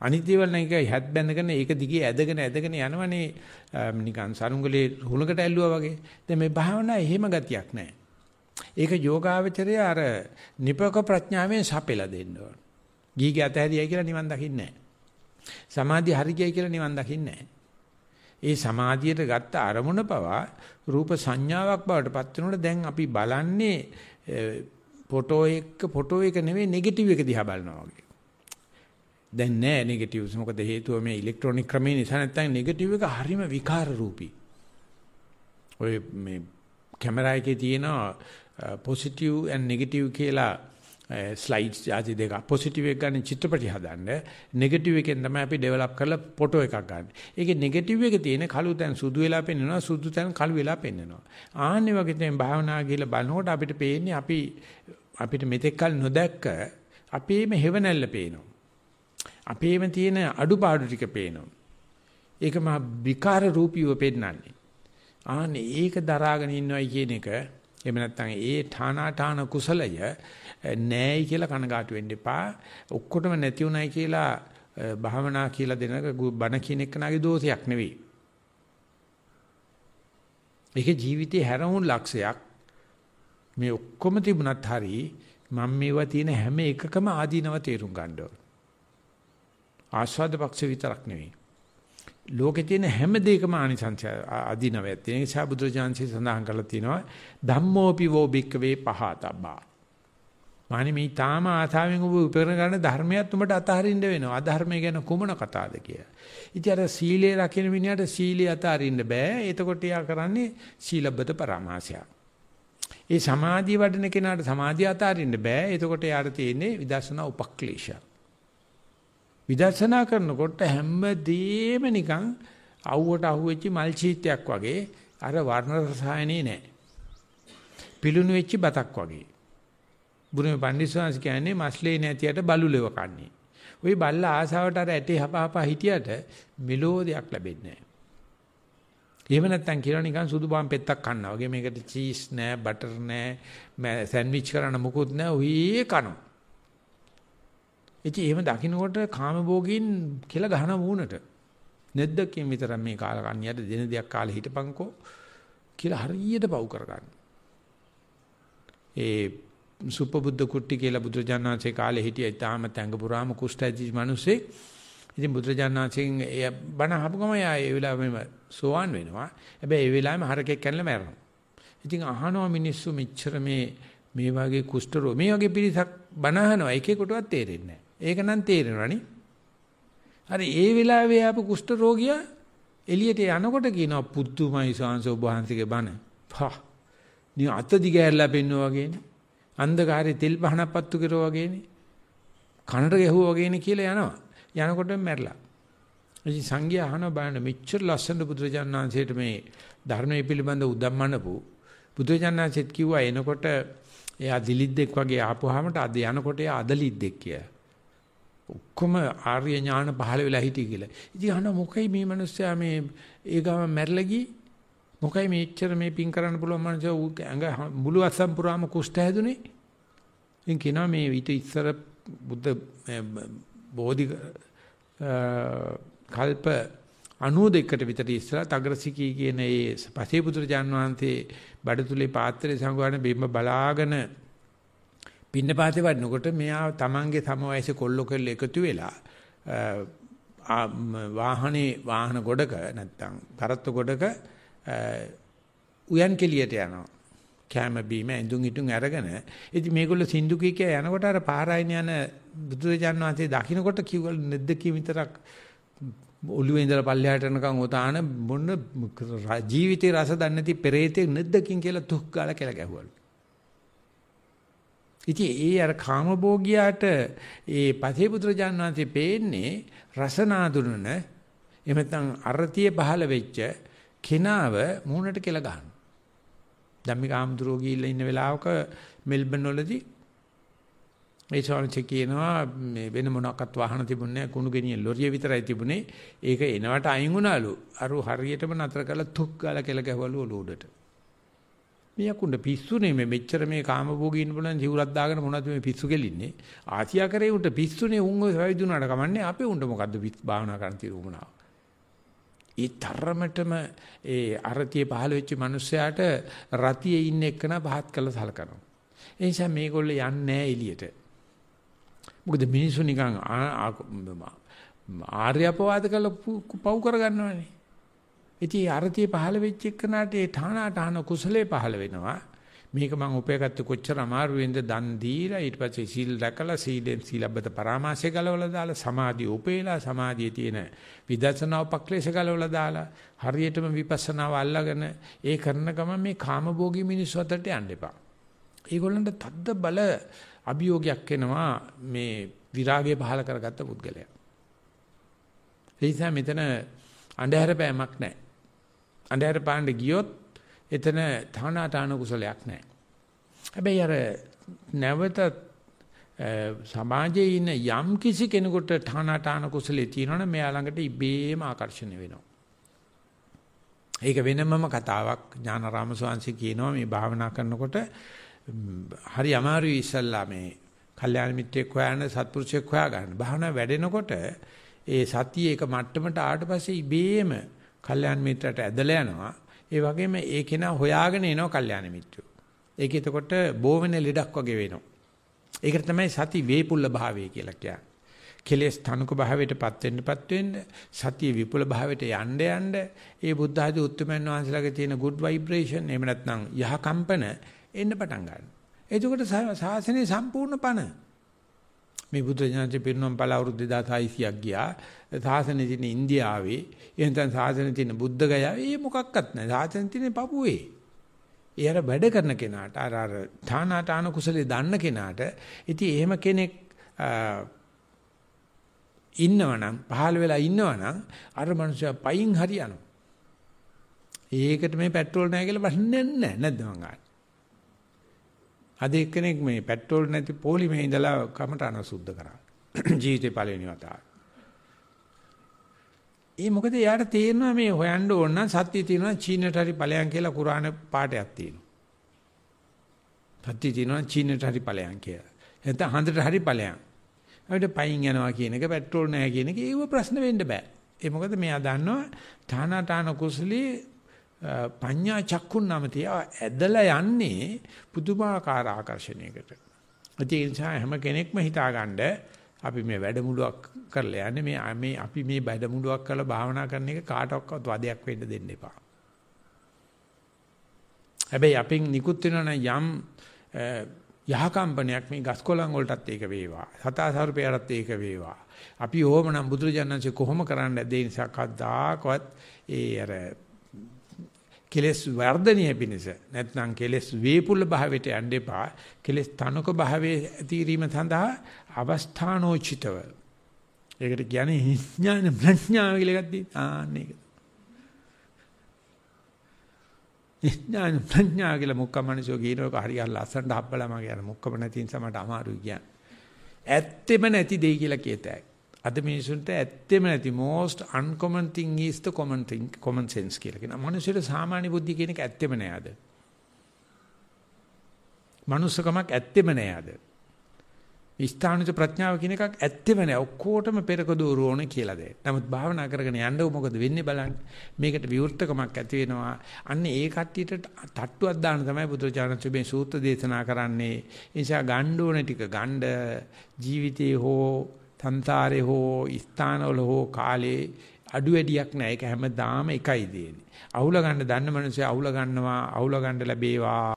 අනිත් දේවල් නම් එක හැත් බැඳගෙන ඒක දිගේ ඇදගෙන ඇදගෙන යනවනේ නිකන් සරුංගලේ හුලකට ඇල්ලුවා වගේ. දැන් මේ භාවනා එහෙම ගතියක් නැහැ. ඒක යෝගාවචරය අර නිපක ප්‍රඥාවෙන් සපෙලා දෙන්න ඕන. ගීගේ අතහැරියයි කියලා නිවන් දකින්නේ නැහැ. සමාධිය හරි ගියයි කියලා නිවන් දකින්නේ නැහැ. ඒ සමාධියට ගත්ත අරමුණ පවා රූප සංඥාවක් බවට පත් වෙනකොට දැන් අපි බලන්නේ ෆොටෝ එක ෆොටෝ එක නෙවෙයි නෙගටිව් එක දිහා බලනවා වගේ. දැන් නෑ නෙගටිව්ස් මොකද හේතුව මේ ඉලෙක්ට්‍රොනික ක්‍රමේ නිසා නැත්නම් නෙගටිව් එක හරිම විකාර රූපී. ඔය මේ කැමරා එකේ තියෙන පොසිටිව් ඇන් නෙගටිව් කියලා ස්ලයිඩ්ස් ආදි දෙක පොසිටිව් එක ගන්න චිත්‍රපටි හදන්න නෙගටිව් එකෙන් තමයි අපි ඩෙවලොප් කරලා ෆොටෝ එකක් ගන්න. ඒකේ නෙගටිව් එකේ තියෙන කළු තැන් සුදු වෙලා පෙන්වනවා සුදු තැන් කළු වෙලා පෙන්වනවා. ආන්නේ වගේ දැන් භාවනා කියලා බලනකොට අපිට පේන්නේ අපි අපිට මෙතෙක් කල නොදැක්ක අපේම හේවණල්ල පේනවා. අපේම තියෙන අඩුපාඩු ටික පේනවා. ඒක මහා විකාර රූපීව පෙන්නන්නේ. ආන්නේ ඒක දරාගෙන ඉන්නවයි කියන එක එහෙම නැත්නම් ඒ ඨානා ඨාන කුසලය නෑයි කියලා කනගාටු වෙන්න එපා. ඔක්කොටම නැති උනායි කියලා භාවනා කියලා දෙන බණ කියන එකනාගේ දෝෂයක් නෙවෙයි. ඒක ජීවිතේ හැරවුන් ලක්ෂයක්. මේ ඔක්කොම තිබුණත් හරි මම මේවා තියෙන හැම එකකම ආදීනව තේරුම් ගන්න ඕන. ආස්වාද පක්ෂ විතරක් නෙවෙයි. ලෝකේ තියෙන හැම දෙයකම ආනිසංස ආදීනවයක් තියෙන නිසා බුදුරජාන්සේ සඳහන් කරලා තියෙනවා ධම්මෝපි වෝ බික්කවේ පහතබ්බා. මානි මේ තාම ආසාවෙන් ඔබ උපකරණ ගන්න ධර්මයක් උඹට අතහරින්න වෙනවා. අධර්මය ගැන කුමන කතාවද කියලා. ඉතින් අර සීලේ රකින්න මිනිහට සීලිය අතහරින්න බෑ. එතකොට යා කරන්නේ සීලබ්බත පරමාසයක්. ඒ සමාධිය වඩන කෙනාට සමාධිය අතහරින්න බෑ. එතකොට යාට තියෙන්නේ විදර්ශනා උපක්ලේශය. විදර්ශනා කරනකොට හැමදේම නිකන් අවුවට අහුවෙච්ච මල් චීත්‍යයක් වගේ අර වර්ණ රසායනේ නෑ. පිලුණු වෙච්ච බතක් වගේ. බුදුම පඬිස්සවාංශ කියන්නේ මස්ලේ නැතියට බලුලෙව කන්නේ. ওই බල්ලා ආසාවට අර ඇටේ හපහපා හිටියට මෙලෝදයක් ලැබෙන්නේ නැහැ. එහෙම නැත්තම් කියලා නිකන් සුදු බාම් පෙත්තක් කන්නා වගේ මේකට චීස් නෑ බටර් නෑ සෑන්ඩ්විච් කරන්න මොකුත් නෑ ඔහි කනවා. ඉතින් එහෙම දකින්නකොට කාමභෝගීන් කියලා ගහන වුණට නැද්දකින් විතර මේ කාල කන්‍යයට දින දෙයක් කාලේ හිටපන්කෝ කියලා හරියට පව් කරගන්න. ඒ සුපබුද්ධ කුට්ටි කියලා බුදුරජාණන්සේ කාලේ හිටිය ඊටාම තැඟ පුරාම කුෂ්ඨ ඇති මිනිස්සේ ඉතින් බුදුරජාණන්සේගෙන් ඒ බණ අහපු ගම යා ඒ වෙලාවෙම සෝවන් වෙනවා. හැබැයි ඒ වෙලාවෙම හරකෙක් කනලා මැරෙනවා. ඉතින් අහනවා මිනිස්සු මෙච්චර මේ මේ වගේ කුෂ්ඨ රෝ මේ වගේ පිරිසක් බණ අහනවා එකෙකුටවත් තේරෙන්නේ නැහැ. ඒක නම් තේරෙනවනේ. හරි ඒ වෙලාවේ ආපු කුෂ්ඨ රෝගියා එළියට යනකොට කියනවා පුදුමයි සාංශ ඔබ වහන්සේගේ බණ. පහ. නිය අත දිගහැරලා පෙන්නවා වගේනේ. අන්ධකාරයේ තෙල් පහනක් පත්තු කරෝ වගේනේ. කනට ගැහුවා වගේනේ කියලා යනවා. යනකොට මැරලා. ඉතින් සංඝයා අහන බලන්න මෙච්චර ලස්සන බුදුරජාණන් වහන්සේට මේ ධර්මයේ පිළිබඳ උදම්මනපු බුදුරජාණන් කිව්වා එනකොට එයා දිලිද්දෙක් වගේ ආපුවාමට අද යනකොට එයා අදලිද්දෙක් කියලා. ඔක්කොම ආර්ය ඥාන පහළ වෙලා හිටිය කියලා. ඉතින් අහන මොකයි මේ මිනිස්සයා මේ ඒ ගාම මැරලා ගියේ? මොකයි මේච්චර මේ පින් කරන්න පුළුවන් මනුස්සය ඇඟ මුළු අස්සම් පුරාම කුෂ්ඨ හැදුනේ? ඉතින් කියනවා මේ ඊට ඉස්සර බුද්ධ බෝධි කල්ප 92කට විතර ඉස්සලා තග්‍රසිකී කියන ඒ පසේ පුත්‍රජාන් වහන්සේ බඩතුලේ පාත්‍රයේ සංගවන බිම්බ බලාගෙන පින්න පාතේ වඩනකොට මෙයා තමන්ගේ සම වයසේ කොල්ල කෙල්ල එකතු වෙලා වාහනේ වාහන ගොඩක නැත්තම් පරත්තු ගොඩක උයන් කෙලියට යනවා කැම බීම ඇඳුම් ඉටුම් අරගෙන ඉතින් මේගොල්ලෝ සින්දු කීක යනකොට අර පාරායින යන බුදුරජාණන් වහන්සේ දකින්නකොට කිව්වලු නැද්ද කී විතරක් ඔළුවේ ඉඳලා පල්ලෙහාට යනකම් ඔතාන මොන ජීවිතේ රස දන්නේ නැති පෙරේතෙක් නැද්දකින් කියලා තුක් ගාලා කියලා ගැහුවලු. ඉතින් ඒ අර කාමභෝගියාට ඒ පසේ පුත්‍රජාණන් වහන්සේ පේන්නේ රසනාඳුනන එහෙම නැත්නම් අරතිය පහළ වෙච්ච කෙනාව මූණට කියලා ගන්නවා. ධම්මික ආම්දුරෝ ගිහිල්ලා ඉන්න වෙලාවක මෙල්බන් වලදී ඒ ස්වාමීන් කියනවා මේ වෙන මොනක්වත් වාහන තිබුණේ නැහැ කුණු ගෙනියන ලොරිය විතරයි තිබුණේ. ඒක එනවට අයින් වුණාලු. අර හරියටම නතර කරලා තුක් ගාලා කෙල ගැහවලු ඔලුවඩට. මේ යකුණ්ඩ පිස්සුනේ මේ මෙච්චර මේ කාමභෝගී ඉන්න බලන් ජීවුරක් දාගෙන මොනවද මේ පිස්සු කෙලින්නේ ආසියා කරේ උන්ට පිස්සුනේ උන් ඔය වැවිදුනාට කමන්නේ අපේ උන්ට මොකද්ද භාවනා කරන්න තියෙන උමනාව ඒ තරමටම ඒ අරතිය පහළ වෙච්ච මිනිස්සයාට රතියේ ඉන්න එක්කන පහත් කළ සලකනවා ඒ නිසා මේගොල්ලෝ යන්නේ නැහැ එළියට මොකද මිනිස්සු නිකන් ආර්ය අපවාද කළ පව් කරගන්නවනේ ඉතින් අරතිය පහළ වෙච්ච එකනට ඒ ඨානා ඨාන කුසලයේ පහළ වෙනවා. මේක මම උපයගත්තේ කොච්චර අමාරුවෙන්ද දන් දීලා ඊට පස්සේ සීල් රැකලා සීලෙන් සීලබ්බත පරාමාසය ගලවලා දාලා සමාධිය උපේලා සමාධියේ තියෙන විදර්ශනා උපක්ලේශ ගලවලා දාලා හරියටම විපස්සනාව අල්ලාගෙන ඒ කරන ගමන් මේ කාමභෝගී මිනිස්සු අතරට යන්න එපා. ඒගොල්ලන්ට තද්ද බල අභියෝගයක් එනවා මේ විරාගය පහල කරගත්ත පුද්ගලයා. ඒ නිසා මෙතන අන්ධහැර පෑමක් නැහැ. අන්ධහැර පාන්න ගියොත් එතන තානාතාන කුසලයක් නැහැ. හැබැයි අර නැවත සමාජයේ ඉන්න යම් කිසි කෙනෙකුට තානාතාන කුසලේ තියෙනවනේ මෙයා ළඟට ඉබේම ආකර්ෂණය වෙනවා. ඒක වෙනමම කතාවක් ඥානාරාම ස්වාමීන් කියනවා මේ භාවනා කරනකොට හරි අමාරුයි ඉස්සල්ලා මේ කල්යාණ මිත්‍රෙක් හොයන්න සත්පුරුෂයෙක් හොයා ගන්න. භාවනා වැඩෙනකොට ඒ සතිය එක මට්ටමට ආවට පස්සේ ඉබේම කල්යාණ මිත්‍රට ඇදලා යනවා. ඒ වගේම ඒ කෙනා හොයාගෙන එනවා කල්යාණ මිත්‍රයෝ. ඒක එතකොට බෝවෙන ලෙඩක් වගේ වෙනවා. ඒකට තමයි සති වේපුල්ල භාවය කියලා කියන්නේ. කෙලෙස් තනුක භාවයටපත් වෙන්නපත් වෙන්න සතිය විපුල භාවයට යන්න යන්න ඒ බුද්ධ ආදී උත්තරමයන් වහන්සේලාගේ තියෙන good vibration එහෙම නැත්නම් යහ කම්පන එන්න පටන් ගන්නවා. එතකොට සාසනේ සම්පූර්ණ පණ මේ බුද්ධ ඥානයේ පිරිනොම් පළ අවුරුදු 2600ක් ගියා. සාසනෙ තියෙන ඉන්දියාවේ එහෙනම් සාසනෙ තියෙන බුද්ධ ගයාවේ ඒ මොකක්වත් නැහැ. සාසනෙ තියෙන පපුවේ. ඒ අර වැඩ කරන කෙනාට අර අර තානාතාන කුසලේ දන්න කෙනාට ඉතින් එහෙම කෙනෙක් ඉන්නවනම් පහළ වෙලා ඉන්නවනම් අර මනුස්සයා පයින් හරියනවා. ඒකට මේ පෙට්‍රෝල් නැහැ කියලා ප්‍රශ්නේ නැහැ නැද්ද මං අහන්නේ. අද එක්කෙනෙක් මේ පෙට්‍රෝල් නැති පොලිමේ ඉඳලා කමටහන සුද්ධ කරා. ජීවිතේ පළවෙනි වතාවට. ඒ මොකද යාට තේරෙනවා මේ හොයන්න ඕන නම් සත්‍ය තියෙනවා චීනට හරි ඵලයන් කියලා කුරාන පාඩයක් තියෙනවා. සත්‍ය තියෙනවා චීනට හරි ඵලයන් කියලා. නැත්නම් හන්දට හරි ඵලයන්. අපිට පයින් යනවා කියන එක පෙට්‍රෝල් නැහැ කියන එක ඒව ප්‍රශ්න වෙන්න බෑ. ඒ මොකද මෙයා දන්නවා තානා තාන කුසලී පඤ්ඤා චක්කුන් නමතිය ඇදලා යන්නේ පුදුමාකාර ආකර්ෂණයකට. ඒ නිසා හැම කෙනෙක්ම හිතාගන්න අපි මේ වැඩමුළුවක් කරලා යන්නේ මේ මේ අපි මේ වැඩමුළුවක් කරලා භාවනා කරන එක කාටවත් වදයක් වෙන්න දෙන්න එපා. හැබැයි අපෙන් නිකුත් වෙනවනම් යම් යහකම්පනයක් මේ ගස්කොලන් වලටත් ඒක වේවා. සතාසරුපයටත් ඒක වේවා. අපි ඕමනම් බුදුරජාණන්සේ කොහොම කරන්නද ඒ නිසා කද්දාකවත් ඒ අර කෙලස් වර්ධනීය පිණිස නැත්නම් කෙලස් වේපුල්ල භාවයට යන්න එපා. කෙලස් තනක භාවයේ ඇතිරීම සඳහා අවස්ථානෝචිතව. ඒකට කියන්නේ ඥාන ප්‍රඥාව කියලා එකක් තියෙනවා. ආන්න ඒක. ඥාන ප්‍රඥාව කියලා මුක්කමනසෝ කියනක හරියට ලස්සනට හබ්බලා මගේ අර මුක්කම නැති නිසා මට අමාරුයි කියන්නේ. ඇත්තෙම නැති දෙයි කියලා කියතයි. අද මිනිසුන්ට ඇත්තෙම නැති most uncommon thing is the common thing common sense කියලා කියනවා. මිනිස්සුන්ට සාමාන්‍ය බුද්ධිය කියන එක ඇත්තෙම නෑ අද. මනුස්සකමක් ඇත්තෙම නෑ අද. ස්ථානිත ප්‍රඥාව කියන එකක් ඇත්තෙම නෑ. ඔක්කොටම පෙරක දూరు ඕනේ කියලා දෙයි. නමුත් භාවනා කරගෙන යන්න මොකද වෙන්නේ බලන්න. මේකට විවෘතකමක් ඇති වෙනවා. අන්න ඒ කට්ටියට තට්ටුවක් දාන්න තමයි බුදුරජාණන් මේ සූත්‍ර දේශනා කරන්නේ. ඒ නිසා ගන්න ඕනේ ටික ගන්න ජීවිතේ හෝ තන්තරේ හෝ ස්ථානවල හෝ කාලේ අඩු වැඩියක් නැහැ. ඒක හැමදාම එකයි දෙන්නේ. අහුල ගන්න දන්න මනුස්සය අහුල ගන්නවා, අහුල ගන්න ලැබේවා.